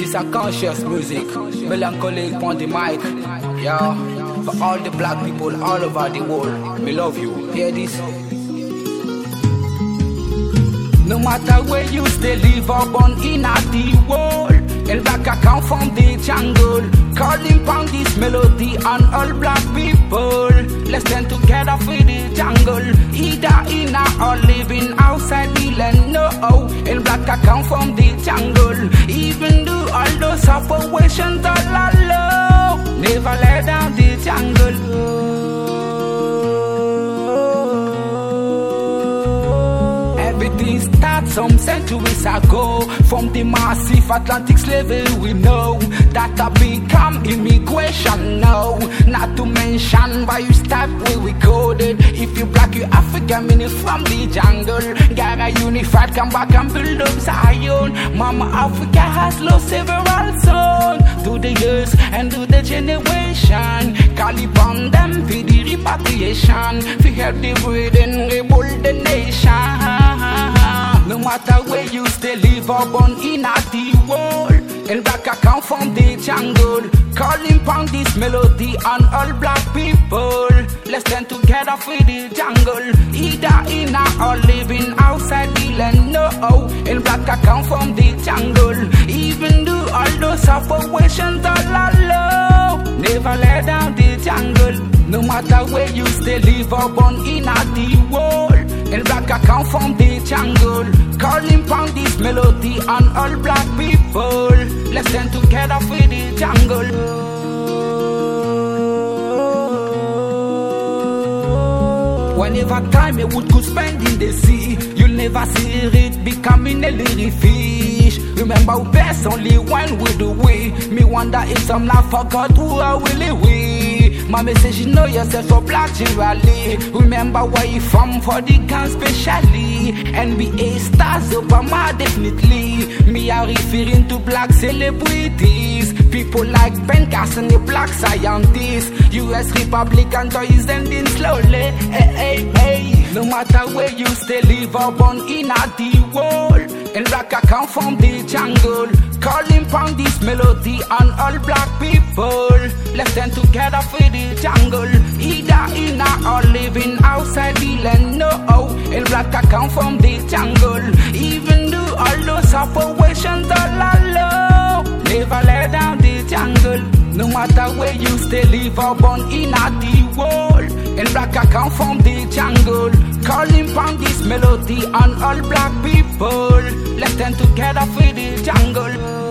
This a conscious music, melancholic on the mic. Yeah, for all the black people all over the world, we love you. Hear this? No matter where you stay, live or born in a the world. Back I come from the jungle, calling pound this melody on all black people. Let's stand together for the jungle, either in or living outside the land. No, black I come from the jungle, even operations all alone. Never let down the jungle. Everything starts some centuries ago. From the massive Atlantic slavery, we know that I become immigration. No, not to mention why you start where we coded. If you black, you African, meaning from the jungle. Gotta unified, come back and build up Zion. Mama Africa has lost several sons years and through the generation. Call upon them for the repatriation. For help the breeding, rebuild the nation. No matter where you stay, live or born in a the world. And back I come from the jungle. Calling pound this melody on all black people. Let's stand together for the jungle. Either in or living outside the land. No, and black I come from the jungle. Matter where you stay, live born in a the world. And black I come from the jungle. Calling pound this melody on all black people. Let's stand together for the jungle. Whenever time you would could spend in the sea You'll never see it becoming a little fish. Remember we best only one we do we. Me wonder if some laugh forgot who are really my message, you know yourself for black generally. Remember where you from for the gun specially. NBA stars, Obama definitely. Me are referring to black celebrities. People like Ben Carson, the black scientists. US Republican toys ending slowly. Hey, hey, hey. No matter where you stay, live or born in a the world. And black I come from the jungle Calling pound this melody on all Let's stand together for the jungle. Either in or living outside the land No, and black I come from the jungle. Even though all those operations all alone Never let down the jungle. No matter where you stay, live or born in a the world And black come from the jungle. Calling pound this melody on all black people. Let's stand together for the jungle